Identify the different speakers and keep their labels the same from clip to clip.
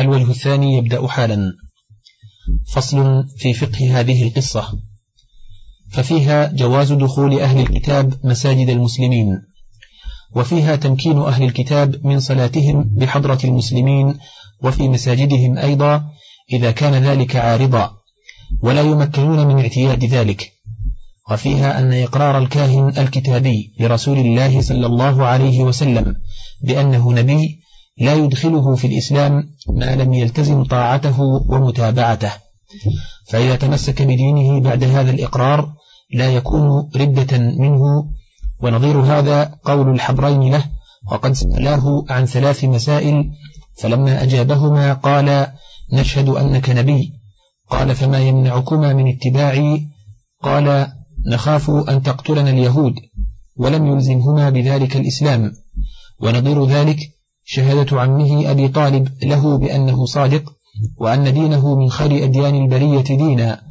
Speaker 1: الوجه الثاني يبدأ حالا. فصل في فقه هذه القصة. ففيها جواز دخول أهل الكتاب مساجد المسلمين وفيها تمكين أهل الكتاب من صلاتهم بحضرة المسلمين وفي مساجدهم أيضا إذا كان ذلك عارضا ولا يمكنون من اعتياد ذلك. وفيها أن إقرار الكاهن الكتابي لرسول الله صلى الله عليه وسلم بأنه نبي لا يدخله في الإسلام ما لم يلتزم طاعته ومتابعته. فإذا تمسك بدينه بعد هذا الإقرار لا يكون ردة منه ونظير هذا قول الحبرين له وقد سألاه عن ثلاث مسائل فلما أجابهما قال نشهد أنك نبي قال فما يمنعكما من اتباعي؟ قال نخاف أن تقتلنا اليهود ولم يلزمهما بذلك الإسلام ونظير ذلك شهادة عمه أبي طالب له بأنه صادق وأن دينه من خير أديان البرية دينا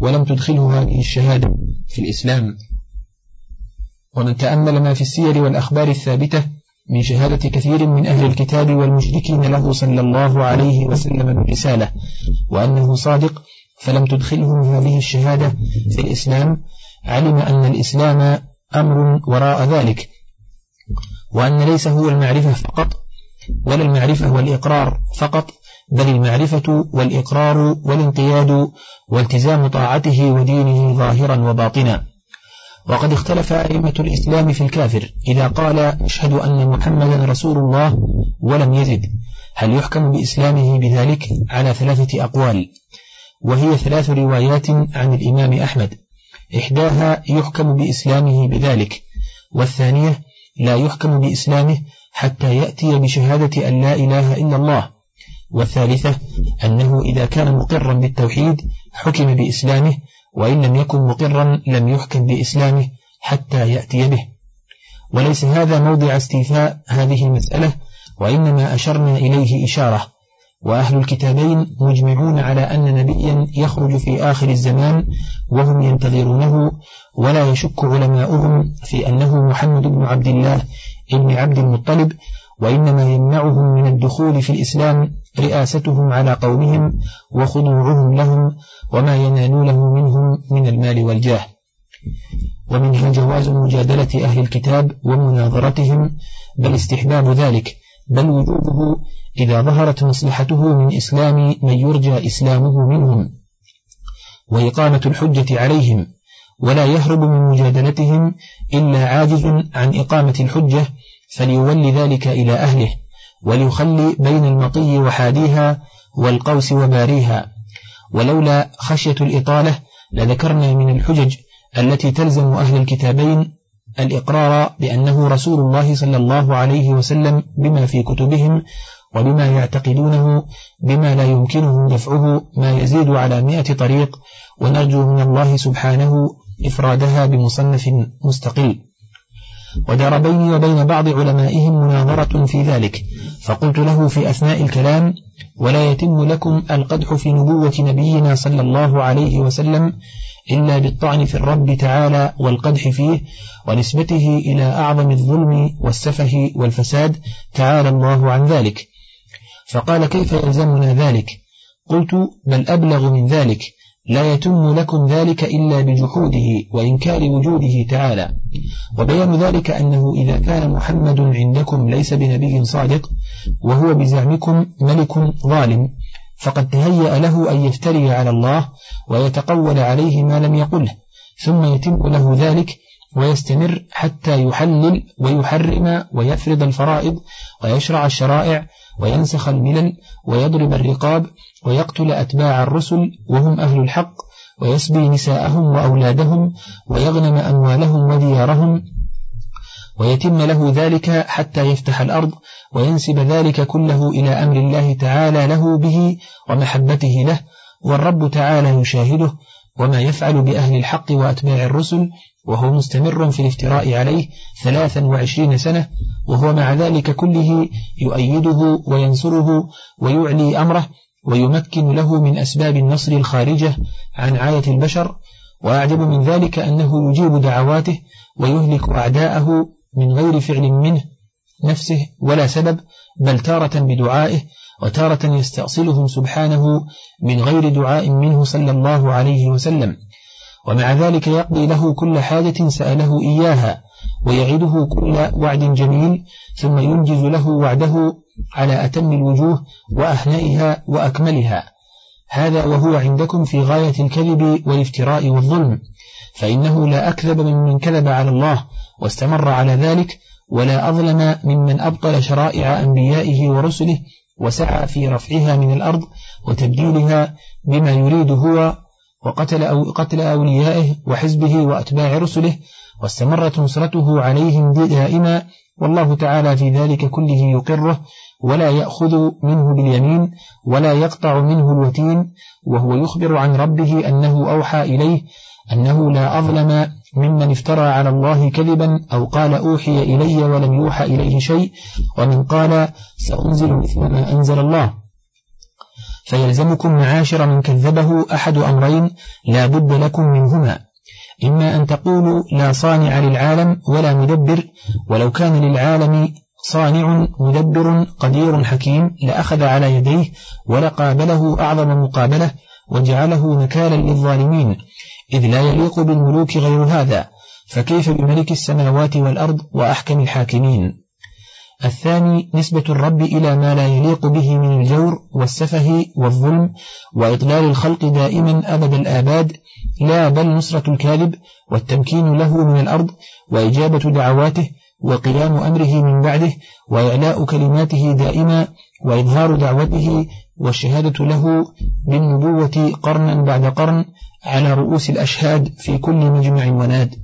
Speaker 1: ولم تدخله هذه الشهادة في الإسلام. ومن تأمل ما في السير والأخبار الثابتة من شهادة كثير من أهل الكتاب والمشركين له صلى الله عليه وسلم بالرسالة وأنه صادق فلم تدخلهم هذه الشهادة في الإسلام. علم أن الإسلام أمر وراء ذلك وأن ليس هو المعرفة فقط ولا المعرفة والإقرار فقط بل المعرفة والإقرار والانقياد والتزام طاعته ودينه ظاهرا وباطنا. وقد اختلف أئمة الإسلام في الكافر إذا قال أشهد أن محمدا رسول الله ولم يزد. هل يحكم بإسلامه بذلك؟ على ثلاثة أقوال. وهي ثلاث روايات عن الإمام أحمد. إحداها يحكم بإسلامه بذلك. والثانية لا يحكم بإسلامه حتى يأتي بشهادة أن لا إله إلا الله. والثالثة أنه إذا كان مقرا بالتوحيد حكم بإسلامه وإن لم يكن مقرا لم يحكم بإسلامه حتى يأتي به. وليس هذا موضع استيفاء هذه المسألة وإنما أشرنا إليه إشارة. وأهل الكتابين مجمعون على أن نبيا يخرج في آخر الزمان وهم ينتظرونه ولا يشك علماؤهم في أنه محمد بن عبد الله ابن عبد المطلب وإنما يمنعهم من الدخول في الإسلام رئاستهم على قومهم وخضوعهم لهم وما ينالونه منهم من المال والجاه. ومنها جواز مجادلة أهل الكتاب ومناظرتهم بل استحباب ذلك بل وجوبه إذا ظهرت مصلحته من إسلام من يرجى إسلامه منهم. وإقامة الحجة عليهم ولا يهرب من مجادلتهم إلا عاجز عن إقامة الحجة فليولي ذلك إلى أهله وليخلي بين المطي وحاديها والقوس وباريها. ولولا خشية الإطالة لذكرنا من الحجج التي تلزم أهل الكتابين الإقرار بأنه رسول الله صلى الله عليه وسلم بما في كتبهم وبما يعتقدونه بما لا يمكنهم دفعه ما يزيد على مئة طريق ونرجو من الله سبحانه إفرادها بمصنف مستقل. ودار بيني وبين بعض علمائهم مناظرة في ذلك. فقلت له في أثناء الكلام ولا يتم لكم القدح في نبوة نبينا صلى الله عليه وسلم إلا بالطعن في الرب تعالى والقدح فيه ونسبته إلى أعظم الظلم والسفه والفساد تعالى الله عن ذلك. فقال كيف يلزمنا ذلك؟ قلت بل أبلغ من ذلك. لا يتم لكم ذلك إلا بجحوده وإنكار وجوده تعالى. وبيان ذلك أنه إذا كان محمد عندكم ليس بنبي صادق وهو بزعمكم ملك ظالم فقد تهيأ له أن يفتري على الله ويتقول عليه ما لم يقله ثم يتم له ذلك ويستمر حتى يحلل ويحرم ويفرض الفرائض ويشرع الشرائع وينسخ الملل ويضرب الرقاب ويقتل أتباع الرسل وهم أهل الحق ويسبي نساءهم وأولادهم ويغنم أموالهم وديارهم ويتم له ذلك حتى يفتح الأرض وينسب ذلك كله إلى أمر الله تعالى له به ومحبته له والرب تعالى يشاهده وما يفعل بأهل الحق وأتباع الرسل وهو مستمر في الافتراء عليه ثلاثا وعشرين سنة وهو مع ذلك كله يؤيده وينصره ويعلي أمره ويمكن له من أسباب النصر الخارجة عن عاية البشر وأعجب من ذلك أنه يجيب دعواته ويهلك أعداءه من غير فعل منه نفسه ولا سبب بل تارة بدعائه وتارة يستأصلهم سبحانه من غير دعاء منه صلى الله عليه وسلم. ومع ذلك يقضي له كل حاجة سأله إياها ويعده كل وعد جميل ثم ينجز له وعده على أتم الوجوه وأهنئها وأكملها. هذا وهو عندكم في غاية الكذب والافتراء والظلم فإنه لا أكذب ممن كذب على الله واستمر على ذلك ولا أظلم ممن أبطل شرائع أنبيائه ورسله وسعى في رفعها من الأرض وتبديلها بما يريد هو وقتل أو قتل أوليائه وحزبه وأتباع رسله واستمرت نصرته عليهم دائما. والله تعالى في ذلك كله يقره ولا يأخذ منه باليمين ولا يقطع منه الوتين. وهو يخبر عن ربه أنه أوحى إليه أنه لا أظلم ممن افترى على الله كذبا أو قال أوحي إلي ولم يوحى إليه شيء. ومن قال سأنزل مثل ما أنزل الله. فيلزمكم معاشر من كذبه أحد أمرين لا بد لكم منهما. إما أن تقولوا لا صانع للعالم ولا مدبر ولو كان للعالم صانع مدبر قدير حكيم لأخذ على يديه ولقابله أعظم مقابلة وجعله نكالا للظالمين. إذ لا يليق بالملوك غير هذا فكيف بملك السماوات والأرض وأحكم الحاكمين؟ الثاني نسبة الرب إلى ما لا يليق به من الجور والسفه والظلم وإضلال الخلق دائما أبد الآباد لا بل نصرة الكاذب والتمكين له من الأرض وإجابة دعواته وقيام أمره من بعده وإعلاء كلماته دائما وإظهار دعوته والشهادة له بالنبوة قرنا بعد قرن على رؤوس الأشهاد في كل مجمع وناد.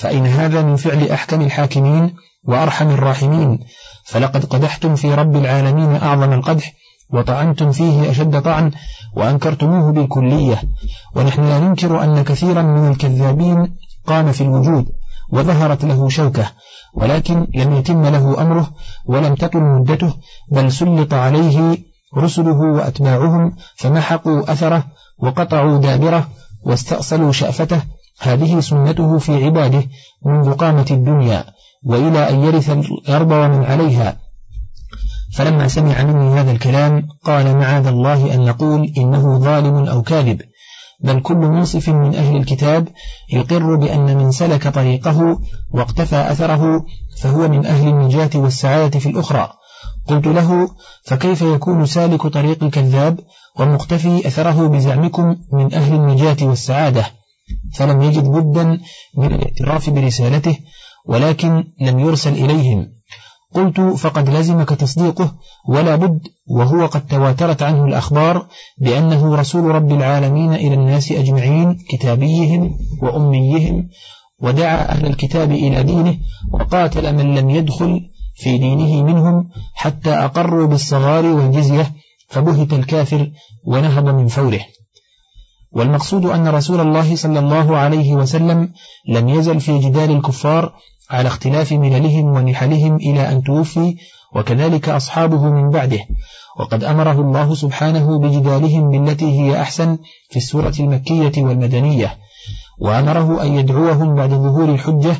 Speaker 1: فإن هذا من فعل أحكم الحاكمين وأرحم الراحمين. فلقد قدحتم في رب العالمين أعظم القدح وطعنتم فيه أشد طعن وأنكرتموه بالكلية. ونحن لا ننكر أن كثيرا من الكذابين قام في الوجود وظهرت له شوكة ولكن لم يتم له أمره ولم تطل مدته بل سلط عليه رسله وأتباعهم فمحقوا أثره وقطعوا دابره واستأصلوا شأفته. هذه سنته في عباده منذ قامة الدنيا. وإلى أن يرث الأرض ومن عليها. فلما سمع مني هذا الكلام قال معاذ الله أن نقول إنه ظالم أو كاذب بل كل منصف من أهل الكتاب يقر بأن من سلك طريقه واقتفى أثره فهو من أهل النجاة والسعادة في الأخرى. قلت له فكيف يكون سالك طريق الكذاب ومقتفي أثره بزعمكم من أهل النجاة والسعادة؟ فلم يجد بدا من الاعتراف برسالته ولكن لم يرسل إليهم. قلت فقد لزمك تصديقه ولا بد وهو قد تواترت عنه الأخبار بأنه رسول رب العالمين إلى الناس أجمعين كتابيهم وأميهم ودعا أهل الكتاب إلى دينه وقاتل من لم يدخل في دينه منهم حتى أقروا بالصغار والجزية فبهت الكافر ونهض من فوره. والمقصود أن رسول الله صلى الله عليه وسلم لم يزل في جدال الكفار على اختلاف مللهم ونحلهم إلى أن توفي وكذلك أصحابه من بعده. وقد أمره الله سبحانه بجدالهم بالتي هي أحسن في السورة المكية والمدنية. وأمره أن يدعوهم بعد ظهور الحجة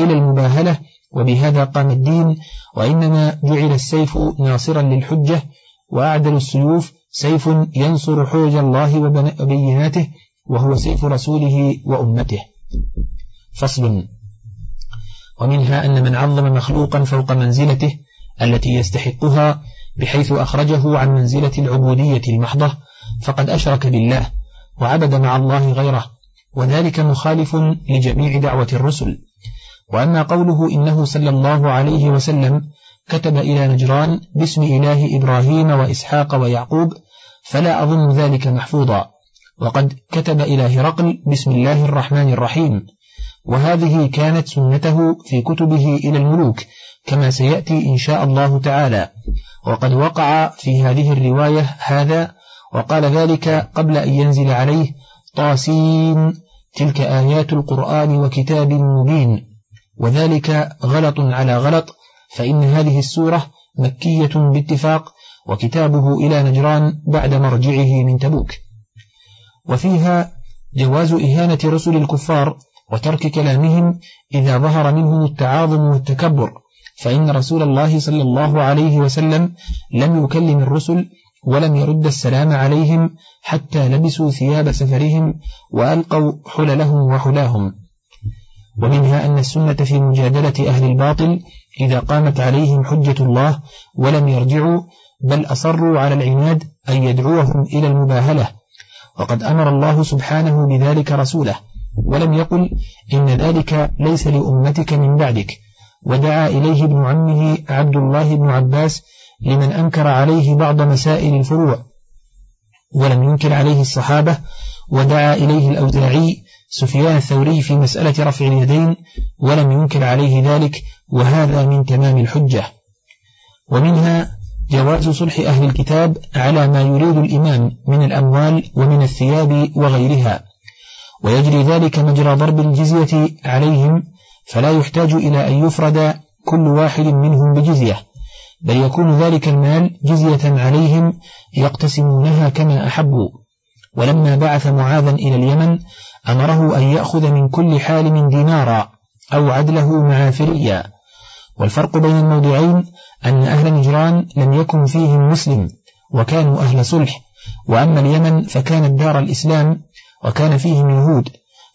Speaker 1: إلى المباهلة وبهذا قام الدين. وإنما جعل السيف ناصرا للحجة وأعدل السيوف سيف ينصر حوج الله وبيناته وهو سيف رسوله وأمته. فصل. ومنها أن من عظم مخلوقا فوق منزلته التي يستحقها بحيث أخرجه عن منزلة العبودية المحضة فقد أشرك بالله وعبد مع الله غيره وذلك مخالف لجميع دعوة الرسل. وأما قوله إنه صلى الله عليه وسلم كتب إلى نجران باسم إله إبراهيم وإسحاق ويعقوب فلا أظن ذلك محفوظا. وقد كتب إلى هرقل بسم الله الرحمن الرحيم. وهذه كانت سنته في كتبه إلى الملوك كما سيأتي إن شاء الله تعالى. وقد وقع في هذه الرواية هذا وقال ذلك قبل أن ينزل عليه طاسين تلك آيات القرآن وكتاب مبين. وذلك غلط على غلط فإن هذه السورة مكية باتفاق وكتابه إلى نجران بعد مرجعه من تبوك. وفيها جواز إهانة رسل الكفار وترك كلامهم إذا ظهر منهم التعاظم والتكبر فإن رسول الله صلى الله عليه وسلم لم يكلم الرسل ولم يرد السلام عليهم حتى لبسوا ثياب سفرهم وألقوا حللهم وحلاهم. ومنها أن السنة في مجادلة أهل الباطل إذا قامت عليهم حجة الله ولم يرجعوا بل أصروا على العناد أن يدعوهم إلى المباهلة. وقد أمر الله سبحانه بذلك رسوله ولم يقل إن ذلك ليس لأمتك من بعدك. ودعا إليه ابن عمه عبد الله بن عباس لمن أنكر عليه بعض مسائل الفروع ولم ينكر عليه الصحابة. ودعا إليه الأوزاعي سفيان الثوري في مسألة رفع اليدين ولم ينكر عليه ذلك وهذا من تمام الحجة. ومنها جواز صلح أهل الكتاب على ما يريد الإمام من الأموال ومن الثياب وغيرها. ويجري ذلك مجرى ضرب الجزية عليهم فلا يحتاج إلى أن يفرد كل واحد منهم بجزية بل يكون ذلك المال جزية عليهم يقتسمونها كما أحبوا ولما بعث معاذا إلى اليمن أمره أن يأخذ من كل حال دينارا أو عدله معافريا والفرق بين الموضعين أن أهل نجران لم يكن فيهم مسلم وكانوا أهل صلح وأما اليمن فكانت دار الإسلام وكان فيهم يهود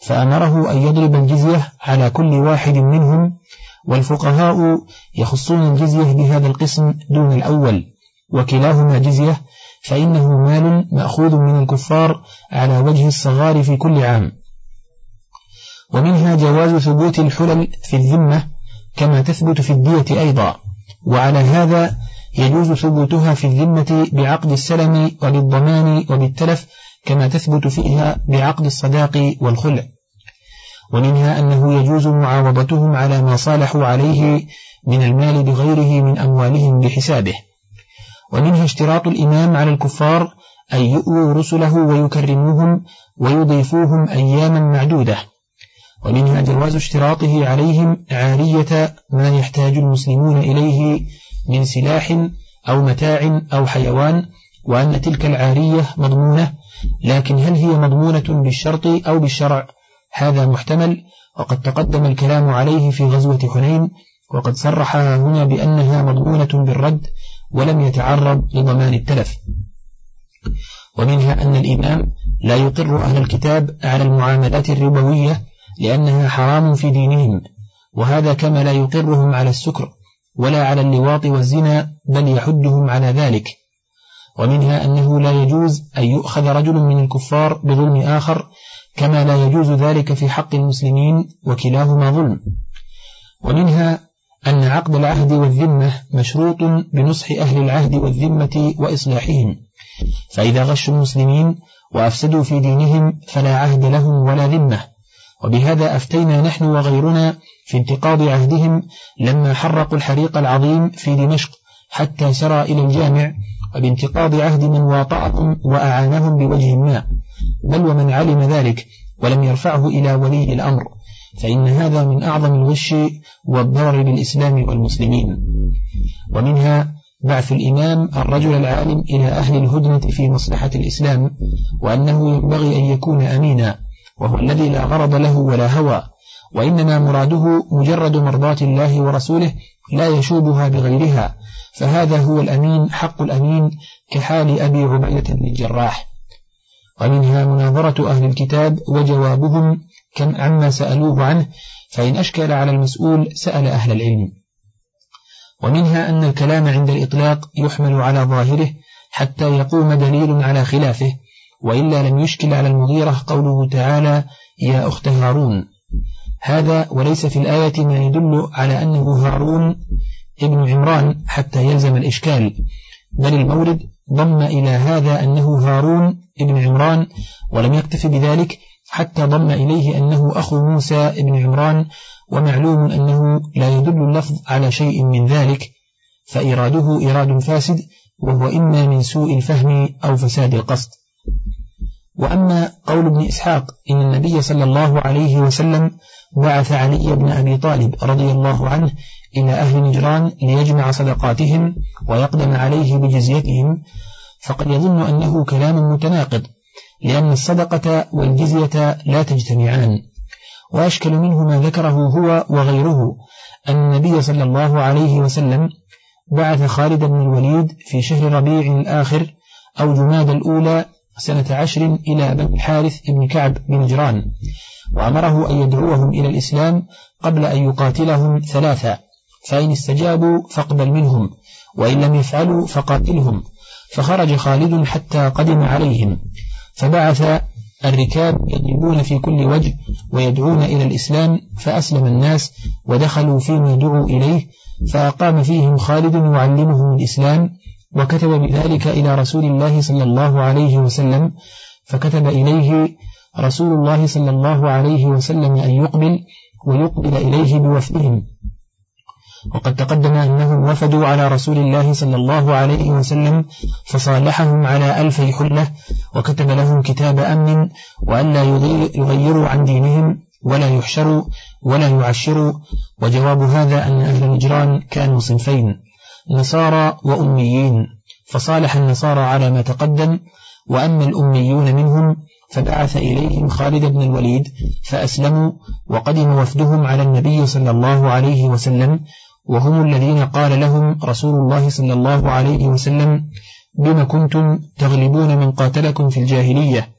Speaker 1: فأمره أن يضرب الجزية على كل واحد منهم والفقهاء يخصون الجزية بهذا القسم دون الأول وكلاهما جزية فإنه مال مأخوذ من الكفار على وجه الصغار في كل عام. ومنها جواز ثبوت الحلل في الذمة كما تثبت في الدية أيضا وعلى هذا يجوز ثبوتها في الذمة بعقد السلم وبالضمان وبالتلف كما تثبت فيها بعقد الصداق والخلع. ومنها أنه يجوز معاوضتهم على ما صالحوا عليه من المال بغيره من أموالهم بحسابه. ومنها اشتراط الإمام على الكفار أن يؤووا رسله ويكرموهم ويضيفوهم أياما معدودة. ومنها جواز اشتراطه عليهم عارية ما يحتاج المسلمون إليه من سلاح أو متاع أو حيوان وأن تلك العارية مضمونة لكن هل هي مضمونة بالشرط أو بالشرع؟ هذا محتمل وقد تقدم الكلام عليه في غزوة حنين وقد صرح هنا بأنها مضمونة بالرد ولم يتعرض لضمان التلف. ومنها أن الإمام لا يقر أهل الكتاب على المعاملات الربوية لأنها حرام في دينهم وهذا كما لا يقرهم على السكر ولا على اللواط والزنا بل يحدهم على ذلك. ومنها أنه لا يجوز أن يؤخذ رجل من الكفار بظلم آخر كما لا يجوز ذلك في حق المسلمين وكلاهما ظلم. ومنها أن عقد العهد والذمة مشروط بنصح أهل العهد والذمة وإصلاحهم. فإذا غشوا المسلمين وأفسدوا في دينهم فلا عهد لهم ولا ذمة. وبهذا أفتينا نحن وغيرنا في انتقاض عهدهم لما حرقوا الحريق العظيم في دمشق حتى سرى إلى الجامع وبانتقاض عهد من واطعهم وأعانهم بوجه ما بل ومن علم ذلك ولم يرفعه إلى ولي الأمر فإن هذا من أعظم الغش والضرر بالإسلام والمسلمين. ومنها بعث الإمام الرجل العالم إلى أهل الهدنة في مصلحة الإسلام وأنه ينبغي أن يكون أمينا وهو الذي لا غرض له ولا هوى وإنما مراده مجرد مرضاة الله ورسوله لا يشوبها بغيرها فهذا هو الأمين حق الأمين كحال أبي عبيدة بن الجراح. ومنها مناظرة أهل الكتاب وجوابهم كم عما سألوه عنه فإن أشكل على المسؤول سأل أهل العلم. ومنها أن الكلام عند الإطلاق يحمل على ظاهره حتى يقوم دليل على خلافه وإلا لم يشكل على المغيرة قوله تعالى يا أخت هارون هذا وليس في الآية ما يدل على أنه هارون ابن عمران حتى يلزم الإشكال بل المورد ضم إلى هذا أنه هارون ابن عمران ولم يكتف بذلك حتى ضم إليه أنه أخو موسى ابن عمران ومعلوم أنه لا يدل اللفظ على شيء من ذلك فإراده إراد فاسد وهو إما من سوء الفهم أو فساد القصد. وأما قول ابن إسحاق إن النبي صلى الله عليه وسلم بعث علي بن أبي طالب رضي الله عنه إلى أهل نجران ليجمع صدقاتهم ويقدم عليه بجزيتهم فقد يظن أنه كلام متناقض لأن الصدقة والجزية لا تجتمعان. وأشكل منه ما ذكره هو وغيره أن النبي صلى الله عليه وسلم بعث خالد بن الوليد في شهر ربيع الآخر أو جماد الأولى سنة عشر إلى بني الحارث بن كعب بن جران وأمره أن يدعوهم إلى الإسلام قبل أن يقاتلهم ثلاثة. فإن استجابوا فاقبل منهم وإن لم يفعلوا فقاتلهم. فخرج خالد حتى قدم عليهم. فبعث الركاب يضربون في كل وجه ويدعون إلى الإسلام فأسلم الناس ودخلوا فيما دعوا إليه. فأقام فيهم خالد يعلمهم الإسلام وكتب بذلك إلى رسول الله صلى الله عليه وسلم. فكتب إليه رسول الله صلى الله عليه وسلم أن يقبل ويقبل إليه بوفدهم. وقد تقدم أنهم وفدوا على رسول الله صلى الله عليه وسلم فصالحهم على ألفي حلة وكتب لهم كتاب أمن وأن لا يغيروا عن دينهم ولا يحشروا ولا يعشروا. وجواب هذا أن أهل نجران كانوا صنفين نصارى وأميين فصالح النصارى على ما تقدم وأما الأميون منهم فبعث إليهم خالد بن الوليد فأسلموا وقدم وفدهم على النبي صلى الله عليه وسلم وهم الذين قال لهم رسول الله صلى الله عليه وسلم بما كنتم تغلبون من قاتلكم في الجاهلية؟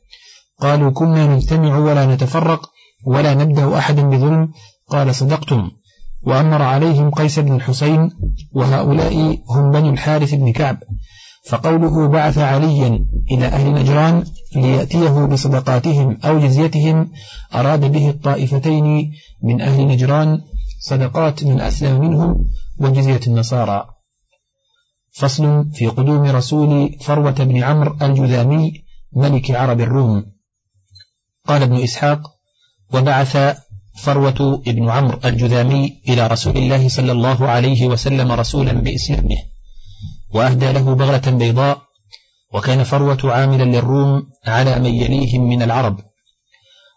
Speaker 1: قالوا كنا نجتمع ولا نتفرق ولا نبدأ أحدا بظلم. قال صدقتم. وأمر عليهم قيس بن الحسين وهؤلاء هم بني الحارث بن كعب. فقوله بعث عليا إلى أهل نجران ليأتيه بصدقاتهم أو جزيتهم أراد به الطائفتين من أهل نجران صدقات من أسلم منهم وجزية النصارى. فصل في قدوم رسول فروة بن عمرو الجذامي ملك عرب الروم. قال ابن إسحاق وبعث فروة بن عمرو الجذامي إلى رسول الله صلى الله عليه وسلم رسولا بإسلامه. وأهدى له بغلة بيضاء وكان فروة عاملا للروم على من يليهم من العرب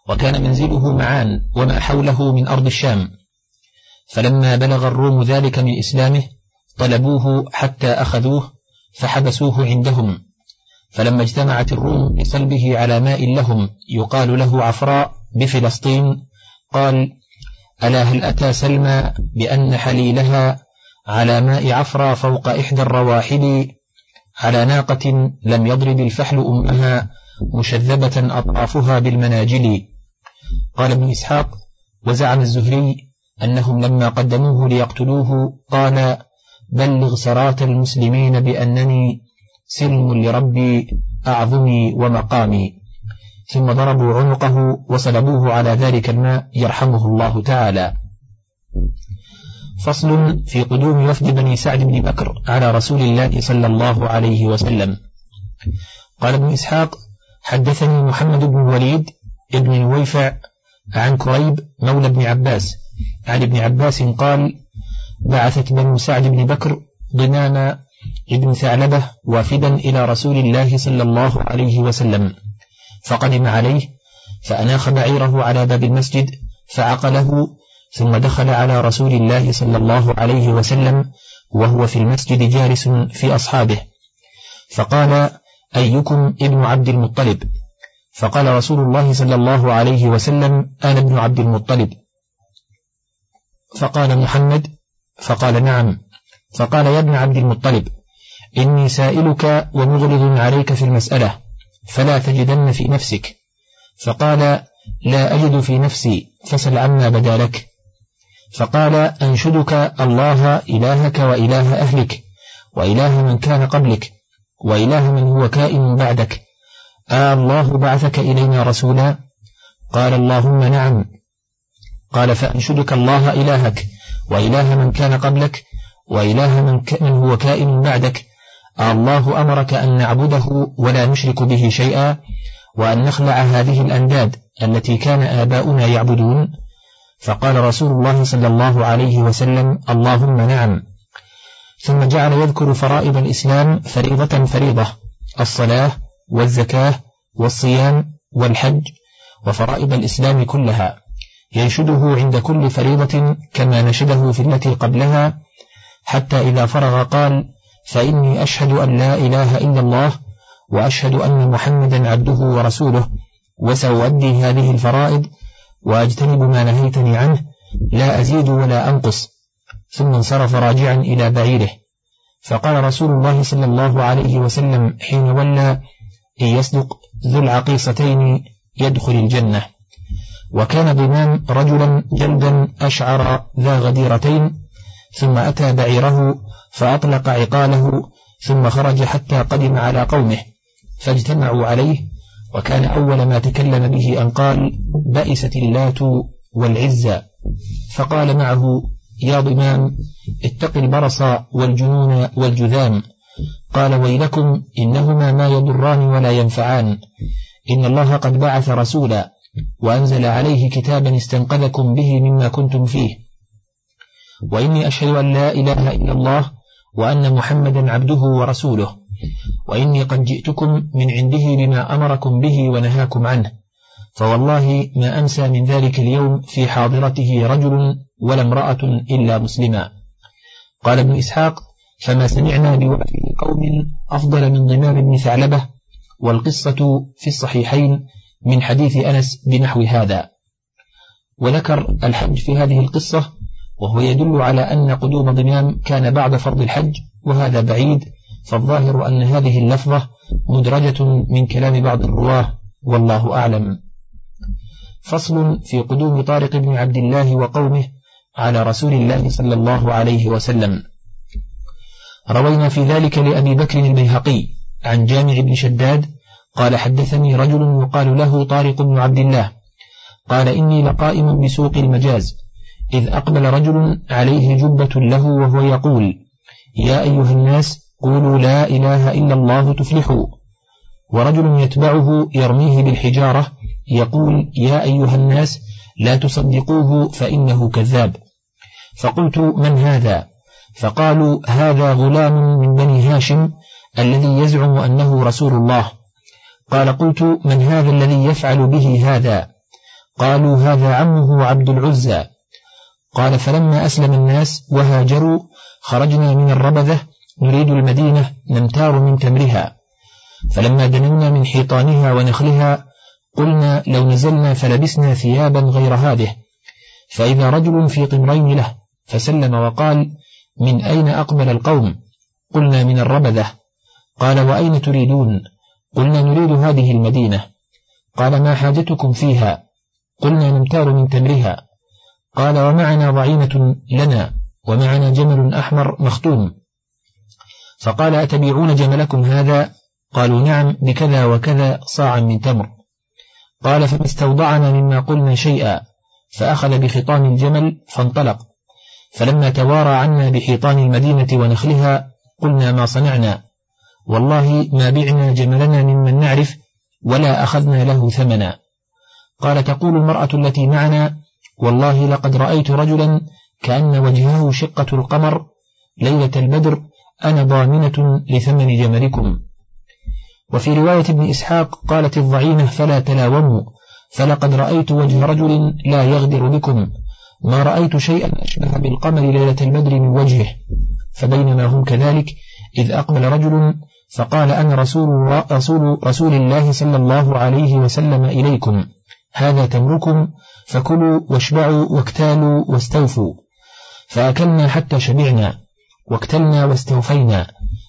Speaker 1: وكان منزله معان وما حوله من أرض الشام. فلما بلغ الروم ذلك من إسلامه طلبوه حتى أخذوه فحبسوه عندهم. فلما اجتمعت الروم بصلبه على ماء لهم يقال له عفراء بفلسطين قال ألا هل أتى سلمى بأن حليلها على ماء عفرا فوق إحدى الرواحل على ناقة لم يضرب الفحل أمها مشذبة أطرافها بالمناجل. قال ابن إسحاق وزعم الزهري أنهم لما قدموه ليقتلوه قال بلغ سرات المسلمين بأنني سلم لربي أعظمي ومقامي. ثم ضربوا عنقه وصلبوه على ذلك الماء يرحمه الله تعالى. فصل في قدوم وفد بني سعد بن بكر على رسول الله صلى الله عليه وسلم. قال ابن إسحاق حدثني محمد بن الوليد ابن الويفع عن كريب مولى ابن عباس. عن ابن عباس قال بعثت بنو سعد بن بكر ضمام ابن ثعلبة وافدا إلى رسول الله صلى الله عليه وسلم فقدم عليه فأناخ بعيره على باب المسجد فعقله ثم دخل على رسول الله صلى الله عليه وسلم وهو في المسجد جالس في أصحابه. فقال أيكم ابن عبد المطلب؟ فقال رسول الله صلى الله عليه وسلم أنا ابن عبد المطلب. فقال محمد فقال نعم. فقال يا ابن عبد المطلب إني سائلك ومغلظ عليك في المسألة فلا تجدن في نفسك. فقال لا أجد في نفسي فسل عما بدا لك. فقال أنشدك الله إلهك وإله أهلك وإله من كان قبلك وإله من هو كائن بعدك. آه الله بعثك إلينا رسولا. قال اللهم نعم. قال فأنشدك الله إلهك وإله من كان قبلك وإله من, من هو كائن بعدك. آه الله أمرك أن نعبده ولا نشرك به شيئا وأن نخلع هذه الأنداد التي كان آباؤنا يعبدون. فقال رسول الله صلى الله عليه وسلم اللهم نعم. ثم جعل يذكر فرائض الإسلام فريضة فريضة الصلاة والزكاة والصيام والحج وفرائض الإسلام كلها ينشده عند كل فريضة كما نشده في التي قبلها حتى إذا فرغ قال فإني أشهد أن لا إله إلا الله وأشهد أن محمدا عبده ورسوله وسأؤدي هذه الفرائض وأجتنب ما نهيتني عنه لا أزيد ولا أنقص. ثم انصرف راجعا إلى بعيره. فقال رسول الله صلى الله عليه وسلم حين ولى إن يصدق ذو العقيصتين يدخل الجنة. وكان ضمام رجلا جلدا أشعر ذا غديرتين ثم أتى بعيره فأطلق عقاله ثم خرج حتى قدم على قومه فاجتمعوا عليه وكان أول ما تكلم به أن قال بئست اللات والعزى فقال معه يا ضمام اتق البرص والجنون والجذام. قال ويلكم إنهما ما يضران ولا ينفعان. إن الله قد بعث رسولا وأنزل عليه كتابا استنقذكم به مما كنتم فيه. وإني أشهد أن لا إله إلا الله وأن محمدا عبده ورسوله. وإني قد جئتكم من عنده بما أمركم به ونهاكم عنه. فوالله ما أنسى من ذلك اليوم في حاضرته رجل ولا امرأة إلا مسلما. قال ابن إسحاق فما سمعنا بوعد قوم أفضل من ضمام بن ثعلبة والقصة في الصحيحين من حديث أنس بنحو هذا. وذكر الحج في هذه القصة وهو يدل على أن قدوم ضمام كان بعد فرض الحج وهذا بعيد فالظاهر أن هذه اللفظة مدرجة من كلام بعض الرواة والله أعلم. فصل في قدوم طارق بن عبد الله وقومه على رسول الله صلى الله عليه وسلم. روينا في ذلك لأبي بكر البيهقي عن جامع بن شداد قال حدثني رجل يقال له طارق بن عبد الله. قال إني لقائم بسوق المجاز إذ أقبل رجل عليه جبة له وهو يقول يا أيها الناس قولوا لا إله إلا الله تفلحوا. ورجل يتبعه يرميه بالحجارة يقول يا أيها الناس لا تصدقوه فإنه كذاب. فقلت من هذا؟ فقالوا هذا غلام من بني هاشم الذي يزعم أنه رسول الله. قال قلت من هذا الذي يفعل به هذا؟ قالوا هذا عمه عبد العزى. قال فلما أسلم الناس وهاجروا خرجنا من الربذة نريد المدينة نمتار من تمرها. فلما دنونا من حيطانها ونخلها قلنا لو نزلنا فلبسنا ثيابا غير هذه. فإذا رجل في طمرين له فسلم وقال من أين أقبل القوم؟ قلنا من الربذة. قال وأين تريدون؟ قلنا نريد هذه المدينة. قال ما حاجتكم فيها؟ قلنا نمتار من تمرها. قال ومعنا ضعينة لنا ومعنا جمل أحمر مختوم. فقال أتبيعون جملكم هذا؟ قالوا نعم بكذا وكذا صاعا من تمر. قال فما استوضعنا مما قلنا شيئا فأخذ بخطام الجمل فانطلق. فلما توارى عنا بحيطان المدينة ونخلها قلنا ما صنعنا. والله ما بعنا جملنا ممن نعرف ولا أخذنا له ثمنا. قال تقول المرأة التي معنا والله لقد رأيت رجلا كأن وجهه شقة القمر ليلة البدر أنا ضامنة لثمن جملكم. وفي رواية ابن إسحاق قالت الضعينة فلا تلاوموا فلقد رأيت وجه رجل لا يغدر بكم. ما رأيت شيئا أشبه بالقمر ليلة البدر من وجهه. فبينما هم كذلك إذ أقبل رجل فقال أنا رسول, رسول, رسول الله صلى الله عليه وسلم إليكم. هذا تمركم فكلوا واشبعوا واكتالوا واستوفوا. فأكلنا حتى شبعنا. واكتلنا واستوفينا.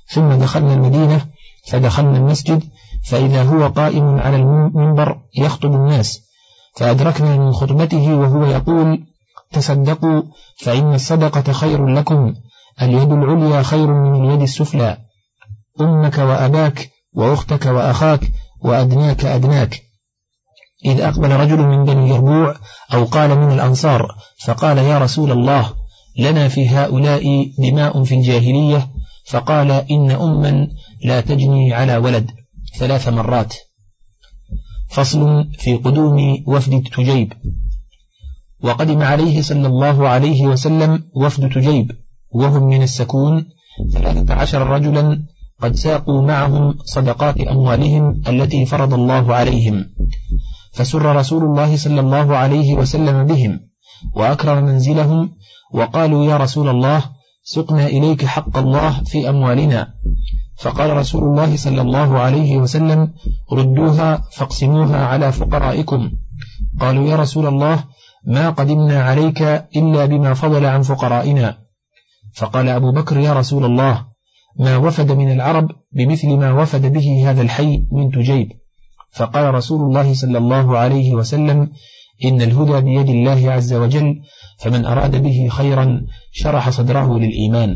Speaker 1: ثم دخلنا المدينة فدخلنا المسجد فإذا هو قائم على المنبر يخطب الناس. فأدركنا من خطبته وهو يقول تصدقوا فإن الصدقة خير لكم اليد العليا خير من اليد السفلى. أمك وأباك وأختك وأخاك وأدناك أدناك. إذ أقبل رجل من بني يربوع أو قال من الأنصار فقال يا رسول الله لنا في هؤلاء دماء في الجاهلية فقال إن أما لا تجني على ولد. ثلاث مرات. فصل في قدوم وفد تجيب. وقدم عليه صلى الله عليه وسلم وفد تجيب وهم من السكون. ثلاثة عشر رجلا قد ساقوا معهم صدقات أموالهم التي فرض الله عليهم. فسر رسول الله صلى الله عليه وسلم بهم. وأكرم منزلهم وقالوا يا رسول الله سقنا إليك حق الله في أموالنا. فقال رسول الله صلى الله عليه وسلم ردوها فاقسموها على فقرائكم. قالوا يا رسول الله ما قدمنا عليك إلا بما فضل عن فقرائنا. فقال أبو بكر يا رسول الله ما وفد من العرب بمثل ما وفد به هذا الحي من تجيب. فقال رسول الله صلى الله عليه وسلم إن الهدى بيد الله عز وجل فمن أراد به خيرا شرح صدره للإيمان.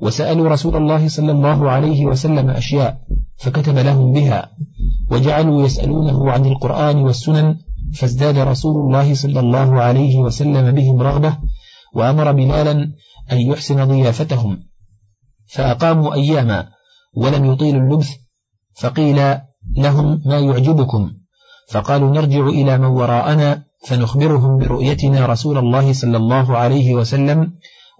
Speaker 1: وسألوا رسول الله صلى الله عليه وسلم أشياء فكتب لهم بها وجعلوا يسألونه عن القرآن والسنن فازداد رسول الله صلى الله عليه وسلم بهم رغبة وأمر بلالا أن يحسن ضيافتهم. فأقاموا أياما ولم يطيلوا اللبث فقيل لهم ما يعجبكم. فقالوا نرجع إلى من وراءنا فنخبرهم برؤيتنا رسول الله صلى الله عليه وسلم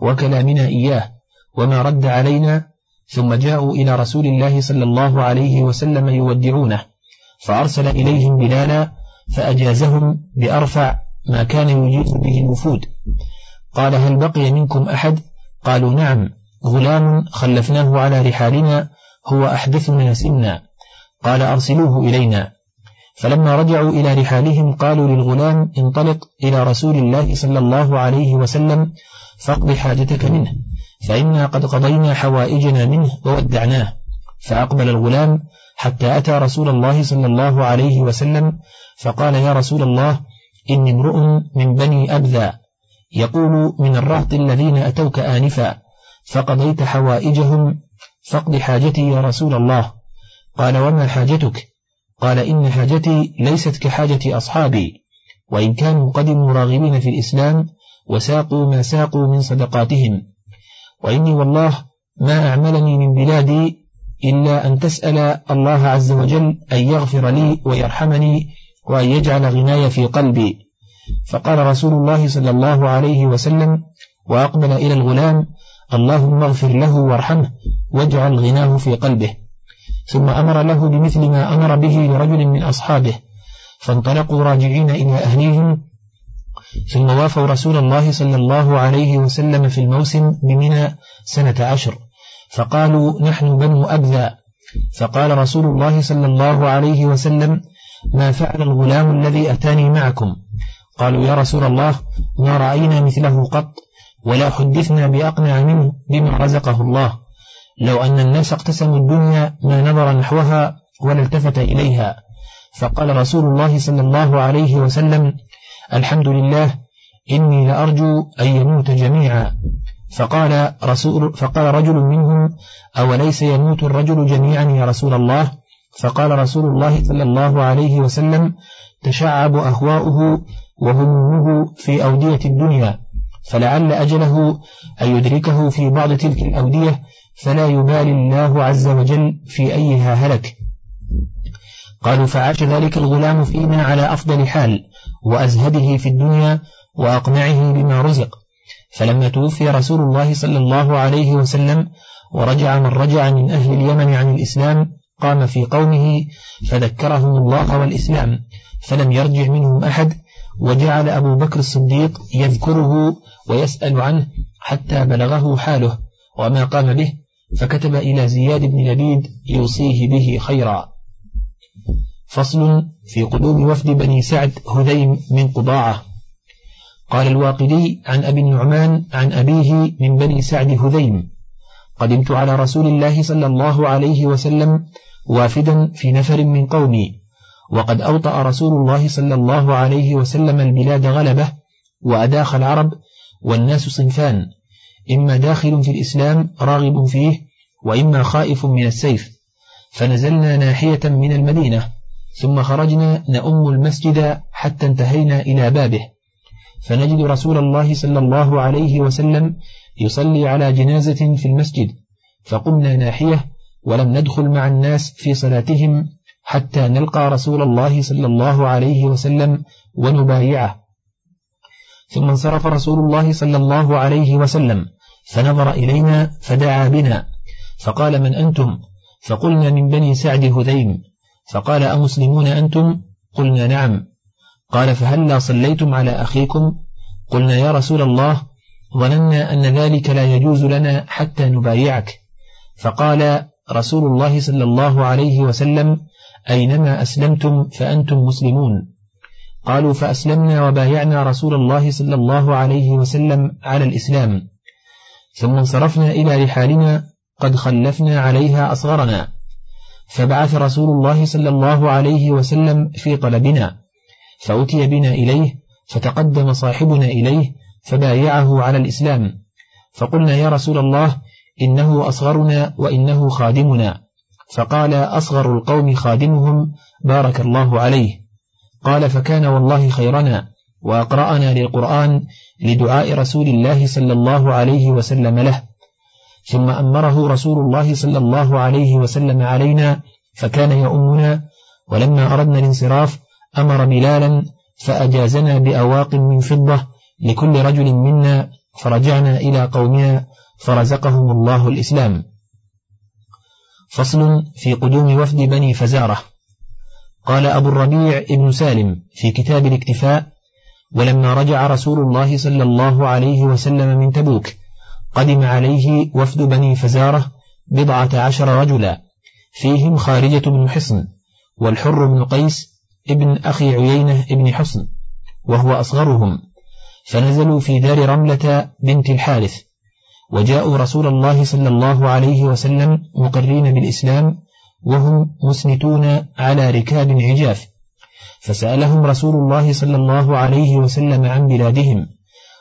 Speaker 1: وكلامنا إياه وما رد علينا ثم جاءوا إلى رسول الله صلى الله عليه وسلم يودعونه فأرسل إليهم بلالا فأجازهم بأرفع ما كان يجيز به الوفود. قال هل بقي منكم أحد؟ قالوا نعم غلام خلفناه على رحالنا هو أحدثنا سنا قال أرسلوه إلينا. فلما رجعوا إلى رحالهم قالوا للغلام انطلق إلى رسول الله صلى الله عليه وسلم فاقض حاجتك منه فإنا قد قضينا حوائجنا منه وودعناه. فأقبل الغلام حتى أتى رسول الله صلى الله عليه وسلم فقال يا رسول الله إني امرؤ من بني أبذى يقول من الرهط الذين أتوك آنفا فقضيت حوائجهم فاقض حاجتي يا رسول الله. قال وما حاجتك؟ قال إن حاجتي ليست كحاجة أصحابي وإن كانوا قدموا راغبين في الإسلام وساقوا ما ساقوا من صدقاتهم. وإني والله ما أعملني من بلادي إلا أن تسأل الله عز وجل أن يغفر لي ويرحمني وأن يجعل غناي في قلبي. فقال رسول الله صلى الله عليه وسلم وأقبل إلى الغلام اللهم اغفر له وارحمه واجعل غناه في قلبه. ثم أمر له بمثل ما أمر به لرجل من أصحابه. فانطلقوا راجعين إلى أهليهم ثم وافوا رسول الله صلى الله عليه وسلم في الموسم بمنى سنة عشر. فقالوا نحن بنو أبذى فقال رسول الله صلى الله عليه وسلم ما فعل الغلام الذي أتاني معكم؟ قالوا يا رسول الله ما رأينا مثله قط ولا حدثنا بأقنع منه بما رزقه الله. لو أن الناس اقتسموا الدنيا ما نظر نحوها ولا التفت إليها. فقال رسول الله صلى الله عليه وسلم الحمد لله إني لأرجو أن يموت جميعا. فقال, رسول فقال رجل منهم أوليس يموت الرجل جميعا يا رسول الله؟ فقال رسول الله صلى الله عليه وسلم تشعب أهواؤه وهمه في أودية الدنيا فلعل أجله أن يدركه في بعض تلك الأودية فلا يبالي الله عز وجل في أيها هلك. قالوا فعاش ذلك الغلام فينا على أفضل حال وأزهده في الدنيا وأقنعه بما رزق. فلما توفي رسول الله صلى الله عليه وسلم ورجع من رجع من أهل اليمن عن الإسلام قام في قومه فذكرهم الله والإسلام. فلم يرجع منهم أحد وجعل أبو بكر الصديق يذكره ويسأل عنه حتى بلغه حاله. وما قام به فكتب إلى زياد بن لبيد يوصيه به خيرا. فصل في قدوم وفد بني سعد هذيم من قضاعة. قال الواقدي عن أبي النعمان عن أبيه من بني سعد هذيم قدمت على رسول الله صلى الله عليه وسلم وافدا في نفر من قومي وقد أوطأ رسول الله صلى الله عليه وسلم البلاد غلبة وأداخ العرب والناس صنفان. إما داخل في الإسلام راغب فيه وإما خائف من السيف. فنزلنا ناحية من المدينة ثم خرجنا نأم المسجد حتى انتهينا إلى بابه. فنجد رسول الله صلى الله عليه وسلم يصلي على جنازة في المسجد فقمنا ناحية ولم ندخل مع الناس في صلاتهم حتى نلقى رسول الله صلى الله عليه وسلم ونبايعه. ثم انصرف رسول الله صلى الله عليه وسلم فنظر إلينا فدعا بنا فقال من أنتم؟ فقلنا من بني سعد هذيم. فقال أمسلمون أنتم؟ قلنا نعم. قال فهلا صليتم على أخيكم؟ قلنا يا رسول الله ظننا أن ذلك لا يجوز لنا حتى نبايعك. فقال رسول الله صلى الله عليه وسلم أينما أسلمتم فأنتم مسلمون. قالوا فأسلمنا وبايعنا رسول الله صلى الله عليه وسلم على الإسلام. ثم انصرفنا إلى رحالنا قد خلفنا عليها أصغرنا. فبعث رسول الله صلى الله عليه وسلم في طلبنا. فأتي بنا إليه فتقدم صاحبنا إليه فبايعه على الإسلام. فقلنا يا رسول الله إنه أصغرنا وإنه خادمنا. فقال أصغر القوم خادمهم بارك الله عليه. قال فكان والله خيرنا وأقرأنا للقرآن لدعاء رسول الله صلى الله عليه وسلم له. ثم أمره رسول الله صلى الله عليه وسلم علينا فكان يؤمنا ولما أردنا الانصراف أمر بلالا فأجازنا بأواق من فضة لكل رجل منا فرجعنا إلى قومنا فرزقهم الله الإسلام. فصل في قدوم وفد بني فزارة. قال أبو الربيع ابن سالم في كتاب الاكتفاء ولما رجع رسول الله صلى الله عليه وسلم من تبوك قدم عليه وفد بني فزارة بضعة عشر رجلا فيهم خارجة بن حصن والحر بن قيس ابن أخي عيينة ابن حصن وهو أصغرهم فنزلوا في دار رملة بنت الحارث وجاءوا رسول الله صلى الله عليه وسلم مقرين بالإسلام وهم مسنتون على ركاب عجاف. فسألهم رسول الله صلى الله عليه وسلم عن بلادهم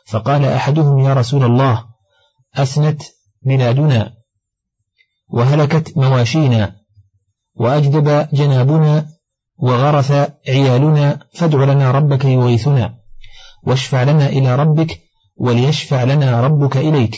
Speaker 1: فقال أحدهم يا رسول الله أسنت بلادنا وهلكت مواشينا وأجدب جنابنا وغرث عيالنا فادع لنا ربك يغيثنا واشفع لنا إلى ربك وليشفع لنا ربك إليك.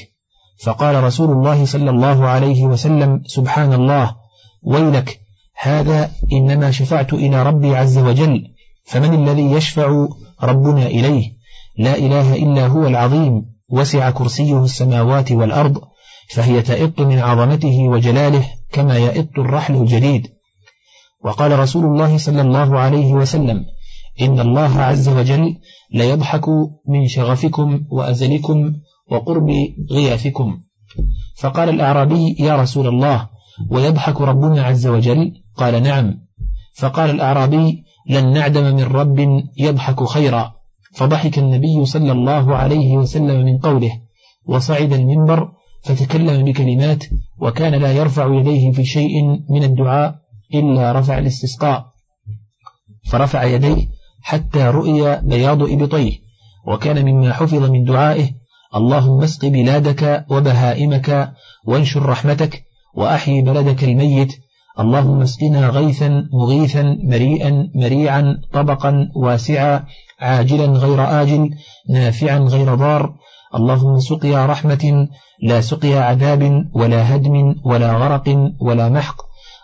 Speaker 1: فقال رسول الله صلى الله عليه وسلم سبحان الله ويلك هذا إنما شفعت إلى ربي عز وجل فمن الذي يشفع ربنا إليه؟ لا إله إلا هو العظيم وسع كرسيه السماوات والأرض فهي تئط من عظمته وجلاله كما يئط الرحل الجديد. وقال رسول الله صلى الله عليه وسلم إن الله عز وجل ليضحك من شغفكم وأزلكم وقرب غياثكم. فقال الأعرابي يا رسول الله ويضحك ربنا عز وجل قال نعم. فقال الأعرابي لن نعدم من رب يضحك خيرا. فضحك النبي صلى الله عليه وسلم من قوله وصعد المنبر فتكلم بكلمات وكان لا يرفع يديه في شيء من الدعاء إلا رفع الاستسقاء. فرفع يديه حتى رؤي بياض إبطيه وكان مما حفظ من دعائه اللهم اسق بلادك وبهائمك وانشر رحمتك وأحيي بلدك الميت اللهم اسقنا غيثا مغيثا مريئا مريعا طبقا واسعا عاجلا غير آجل نافعا غير ضار. اللهم سقيا رحمة لا سقيا عذاب ولا هدم ولا غرق ولا محق.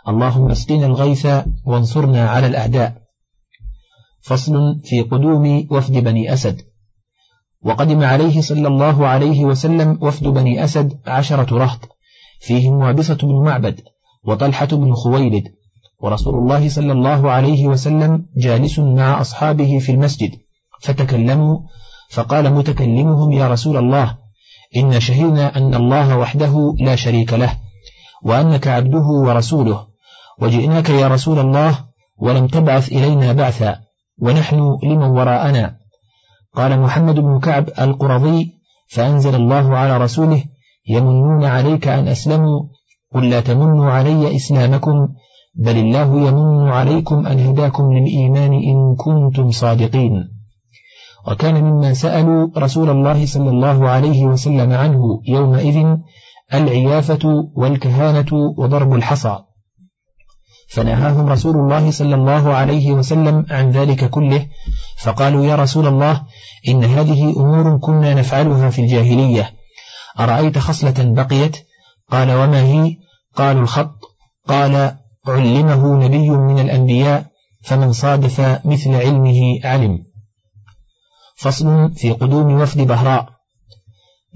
Speaker 1: اللهم اسقنا الغيث وانصرنا على الأعداء. فصل في قدوم وفد بني أسد. وقدم عليه صلى الله عليه وسلم وفد بني أسد عشرة رهط. فيهم وابصة بن معبد وطلحة بن خويلد ورسول الله صلى الله عليه وسلم جالس مع أصحابه في المسجد فتكلموا فقال متكلمهم يا رسول الله إن شهدنا أن الله وحده لا شريك له وأنك عبده ورسوله وجئناك يا رسول الله ولم تبعث إلينا بعثا ونحن لمن وراءنا. قال محمد بن كعب القرظي فأنزل الله على رسوله يمنون عليك أن أسلموا قل لا تمنوا علي إسلامكم بل الله يمن عليكم أن هداكم للإيمان إن كنتم صادقين. وكان مما سألوا رسول الله صلى الله عليه وسلم عنه يومئذ العيافة والكهانة وضرب الحصى. فنهاهم رسول الله صلى الله عليه وسلم عن ذلك كله فقالوا يا رسول الله إن هذه أمور كنا نفعلها في الجاهلية. أرأيت خصلة بقيت؟ قال وما هي؟ قالوا الخط. قال علمه نبي من الأنبياء فمن صادف مثل علمه علم. فصل في قدوم وفد بهراء.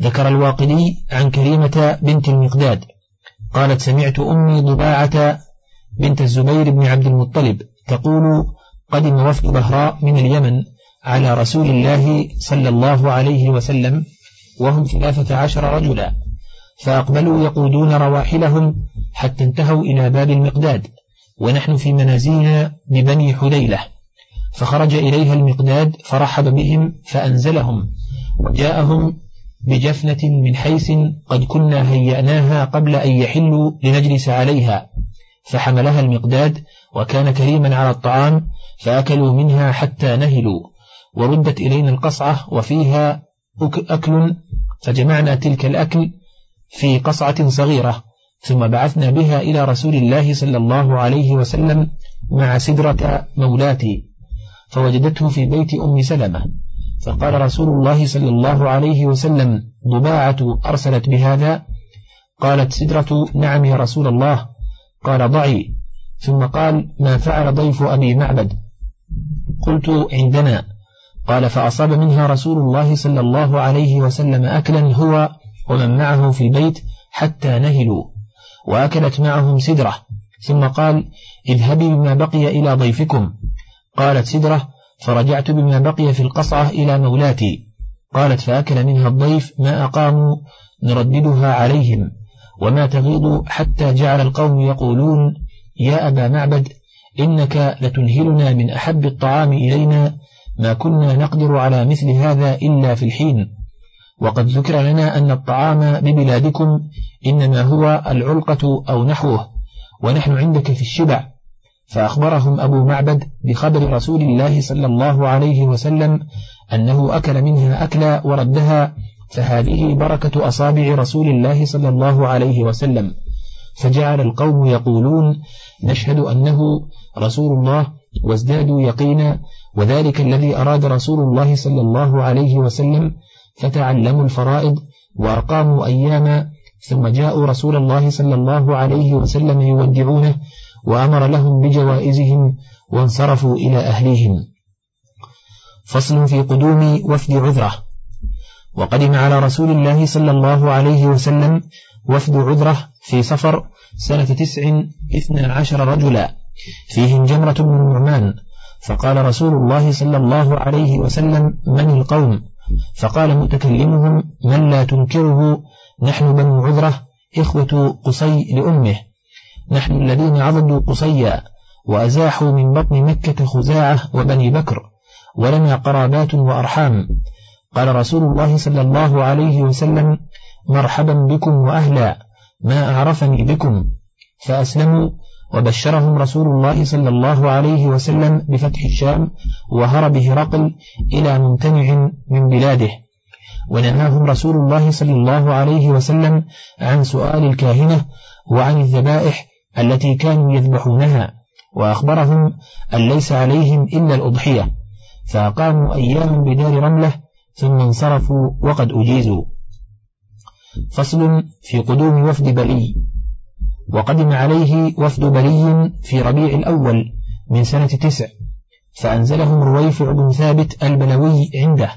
Speaker 1: ذكر الواقدي عن كريمة بنت المقداد. قالت سمعت أمي ضباعة بنت الزبير بن عبد المطلب تقول قدم وفد بهراء من اليمن على رسول الله صلى الله عليه وسلم وهم ثلاثة عشر رجلا فأقبلوا يقودون رواحلهم حتى انتهوا إلى باب المقداد ونحن في منازلنا ببني حليلة فخرج إليها المقداد فرحب بهم فأنزلهم وجاءهم بجفنة من حيث قد كنا هيأناها قبل أن يحلوا لنجلس عليها فحملها المقداد وكان كريما على الطعام فأكلوا منها حتى نهلوا وردت إلينا القصعة وفيها أكل. فجمعنا تلك الأكل في قصعة صغيرة ثم بعثنا بها إلى رسول الله صلى الله عليه وسلم مع سدرة مولاتي فوجدته في بيت أم سلمة. فقال رسول الله صلى الله عليه وسلم ضباعة أرسلت بهذا؟ قالت سدرة نعم يا رسول الله. قال ضعي. ثم قال ما فعل ضيف أبي معبد؟ قلت عندنا. قال فأصاب منها رسول الله صلى الله عليه وسلم أكلا هو ومن معه في البيت حتى نهلوا وأكلت معهم سدرة. ثم قال اذهبي بما بقي إلى ضيفكم. قالت سدرة فرجعت بما بقي في القصعة إلى مولاتي. قالت فأكل منها الضيف ما أقاموا نرددها عليهم وما تغيض حتى جعل القوم يقولون يا أبا معبد إنك لتنهلنا من أحب الطعام إلينا ما كنا نقدر على مثل هذا إلا في الحين. وقد ذكر لنا أن الطعام ببلادكم إنما هو العلقة أو نحوه ونحن عندك في الشبع. فأخبرهم أبو معبد بخبر رسول الله صلى الله عليه وسلم أنه أكل منها أكلا وردها فهذه بركة أصابع رسول الله صلى الله عليه وسلم. فجعل القوم يقولون نشهد أنه رسول الله وازدادوا يقينا وذلك الذي أراد رسول الله صلى الله عليه وسلم فتعلموا الفرائض وأقاموا أياما ثم جاءوا رسول الله صلى الله عليه وسلم يودعونه وأمر لهم بجوائزهم وانصرفوا إلى أهليهم. فصل في قدوم وفد عذرة. وقدم على رسول الله صلى الله عليه وسلم وفد عذرة في صفر سنة تسع اثنى عشر رجلا. فيهم جمرة بن النعمان فقال رسول الله صلى الله عليه وسلم من القوم؟ فقال متكلمهم من لا تنكره؟ نحن بنو عذرة إخوة قصي لأمه. نحن الذين عضدوا قصيا وأزاحوا من بطن مكة خزاعة وبني بكر ولنا قرابات وأرحام. قال رسول الله صلى الله عليه وسلم مرحبا بكم وأهلا ما أعرفني بكم. فأسلموا وبشرهم رسول الله صلى الله عليه وسلم بفتح الشام وهرب هرقل إلى ممتنع من بلاده. ونهاهم رسول الله صلى الله عليه وسلم عن سؤال الكاهنة وعن الذبائح التي كانوا يذبحونها وأخبرهم أن ليس عليهم إلا الأضحية. فأقاموا أيام بدار رملة ثم انصرفوا وقد أجيزوا. فصل في قدوم وفد بلي. وقدم عليه وفد بلي في ربيع الأول من سنة تسع فأنزلهم رويفع بن ثابت البلوي عنده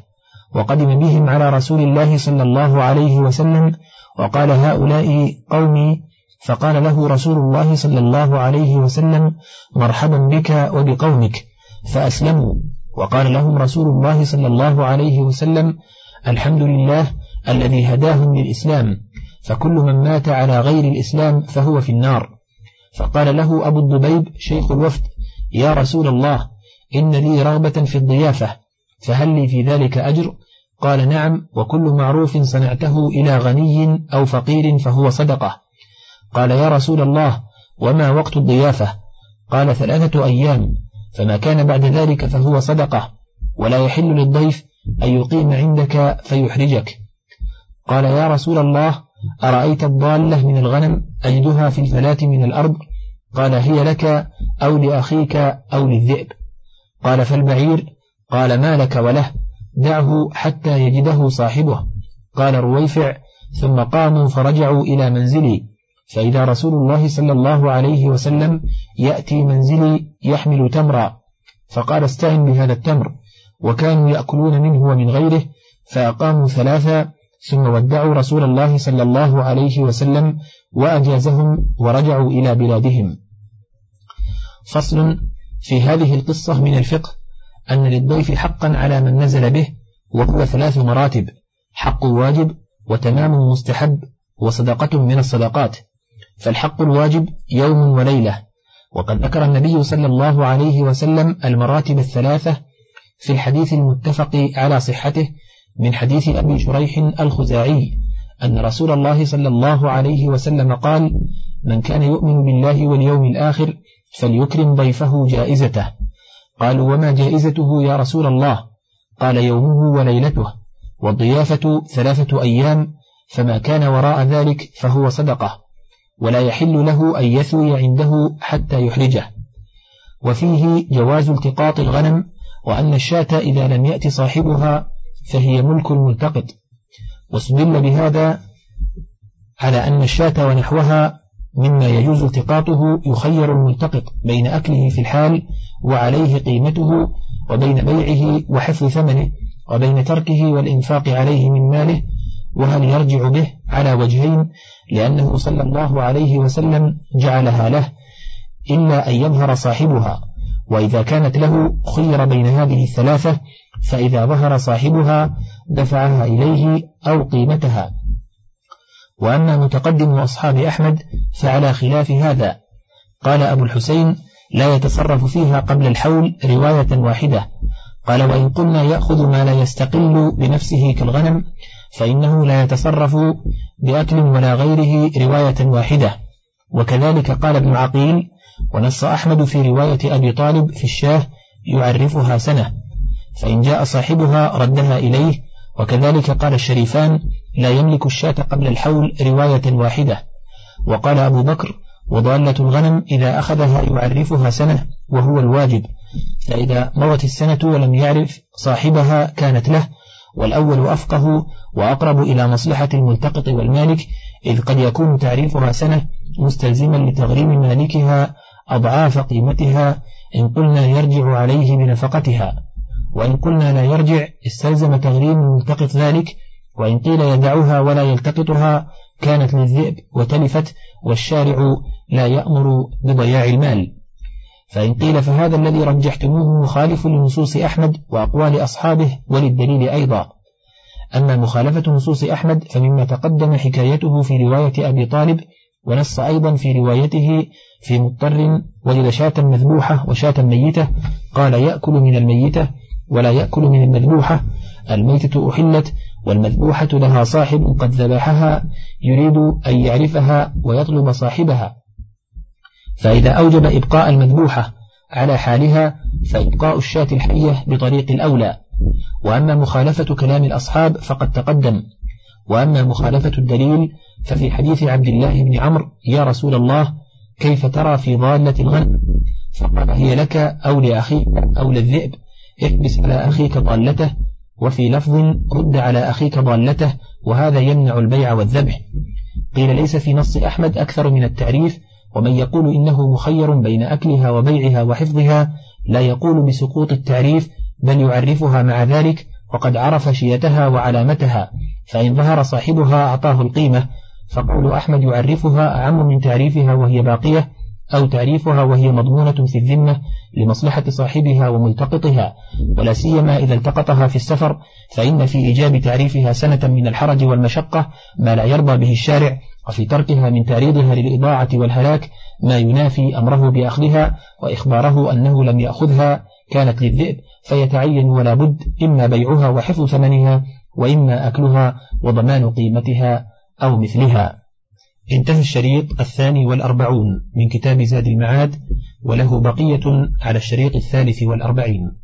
Speaker 1: وقدم بهم على رسول الله صلى الله عليه وسلم وقال هؤلاء قومي فقال له رسول الله صلى الله عليه وسلم مرحبا بك وبقومك فأسلموا. وقال لهم رسول الله صلى الله عليه وسلم الحمد لله الذي هداهم للإسلام فكل من مات على غير الإسلام فهو في النار. فقال له أبو الضبيب شيخ الوفد يا رسول الله إن لي رغبة في الضيافة فهل لي في ذلك أجر؟ قال نعم وكل معروف صنعته إلى غني أو فقير فهو صدقة. قال يا رسول الله وما وقت الضيافة؟ قال ثلاثة أيام فما كان بعد ذلك فهو صدقة ولا يحل للضيف أن يقيم عندك فيحرجك. قال يا رسول الله أرأيت الضالة من الغنم أجدها في الفلاة من الأرض؟ قال هي لك أو لأخيك أو للذئب. قال فالبعير؟ قال ما لك وله دعه حتى يجده صاحبه. قال رويفع. ثم قاموا فرجعوا إلى منزلي. فإذا رسول الله صلى الله عليه وسلم يأتي منزلي يحمل تمرا. فقال استعن بهذا التمر. وكانوا يأكلون منه ومن غيره فأقاموا ثلاثا ثم ودعوا رسول الله صلى الله عليه وسلم وأجازهم ورجعوا إلى بلادهم. فصل في هذه القصة من الفقه أن للضيف حقا على من نزل به وهو ثلاث مراتب حق واجب وتمام مستحب وصدقة من الصدقات. فالحق الواجب يوم وليلة وقد ذكر النبي صلى الله عليه وسلم المراتب الثلاثة في الحديث المتفق على صحته من حديث أبي شريح الخزاعي أن رسول الله صلى الله عليه وسلم قال من كان يؤمن بالله واليوم الآخر فليكرم ضيفه جائزته. قالوا وما جائزته يا رسول الله؟ قال يومه وليلته والضيافة ثلاثة أيام فما كان وراء ذلك فهو صدقة ولا يحل له أن يثوي عنده حتى يحرجه. وفيه جواز التقاط الغنم وأن الشاة إذا لم يأت صاحبها فهي ملك الملتقط واستدل بهذا على أن الشاة ونحوها مما يجوز التقاطه يخير الملتقط بين أكله في الحال وعليه قيمته وبين بيعه وحفظ ثمنه وبين تركه والإنفاق عليه من ماله وهل يرجع به على وجهين لأنه صلى الله عليه وسلم جعلها له إلا أن يظهر صاحبها. وإذا كانت له خير بين هذه الثلاثة فإذا ظهر صاحبها دفعها إليه أو قيمتها. وأما متقدم أصحاب أحمد فعلى خلاف هذا. قال أبو الحسين لا يتصرف فيها قبل الحول رواية واحدة. قال وإن قلنا يأخذ ما لا يستقل بنفسه كالغنم فإنه لا يتصرف بأكل ولا غيره رواية واحدة. وكذلك قال ابن عقيل ونص أحمد في رواية أبي طالب في الشاه يعرفها سنة. فإن جاء صاحبها ردها إليه وكذلك قال الشريفان لا يملك الشاة قبل الحول رواية واحدة وقال أبو بكر وضالة الغنم إذا أخذها يعرفها سنة وهو الواجب. فإذا مضت السنة ولم يعرف صاحبها كانت له والأول أفقه وأقرب إلى مصلحة الملتقط والمالك إذ قد يكون تعريفها سنة مستلزما لتغريم مالكها أضعاف قيمتها إن قلنا يرجع عليه بنفقتها وإن قلنا لا يرجع استلزم تغريم الملتقط ذلك وإن قيل يدعها ولا يلتقطها كانت للذئب وتلفت والشارع لا يأمر بضياع المال. فإن قيل فهذا الذي رجحتموه مخالف لنصوص أحمد وأقوال أصحابه وللدليل أيضا. أما مخالفة نصوص أحمد فمما تقدم حكايته في رواية أبي طالب ونص أيضا في روايته في مضطر وجد شاة مذبوحة وشاة ميتة قال يأكل من الميتة ولا يأكل من المذبوحة الميتة أحلت والمذبوحة لها صاحب قد ذبحها يريد أن يعرفها ويطلب صاحبها. فإذا أوجب إبقاء المذبوحة على حالها فإبقاء الشاة الحية بطريق الأولى. وأما مخالفة كلام الأصحاب فقد تقدم. وأما مخالفة الدليل ففي حديث عبد الله بن عمرو يا رسول الله كيف ترى في ضالة الغنم؟ فقال هي لك أو لأخيك أو للذئب. احبس على أخيك ضالته وفي لفظ رد على أخيك ضالته وهذا يمنع البيع والذبح. قيل ليس في نص أحمد أكثر من التعريف ومن يقول إنه مخير بين أكلها وبيعها وحفظها لا يقول بسقوط التعريف بل يعرفها مع ذلك وقد عرف شيتها وعلامتها فإن ظهر صاحبها أعطاه القيمة. فقول أحمد يعرفها أعم من تعريفها وهي باقية أو تعريفها وهي مضمونة في الذمة لمصلحة صاحبها وملتقطها ولا سيما إذا التقطها في السفر فإن في إيجاب تعريفها سنة من الحرج والمشقة ما لا يرضى به الشارع وفي تركها من تعريضها للإضاعة والهلاك ما ينافي أمره بأخذها وإخباره أنه لم يأخذها كانت للذئب فيتعين ولا بد إما بيعها وحفظ ثمنها وإما أكلها وضمان قيمتها أو مثلها. انتهى الشريط الثاني والأربعون من كتاب زاد المعاد وله بقية على الشريط الثالث والأربعين.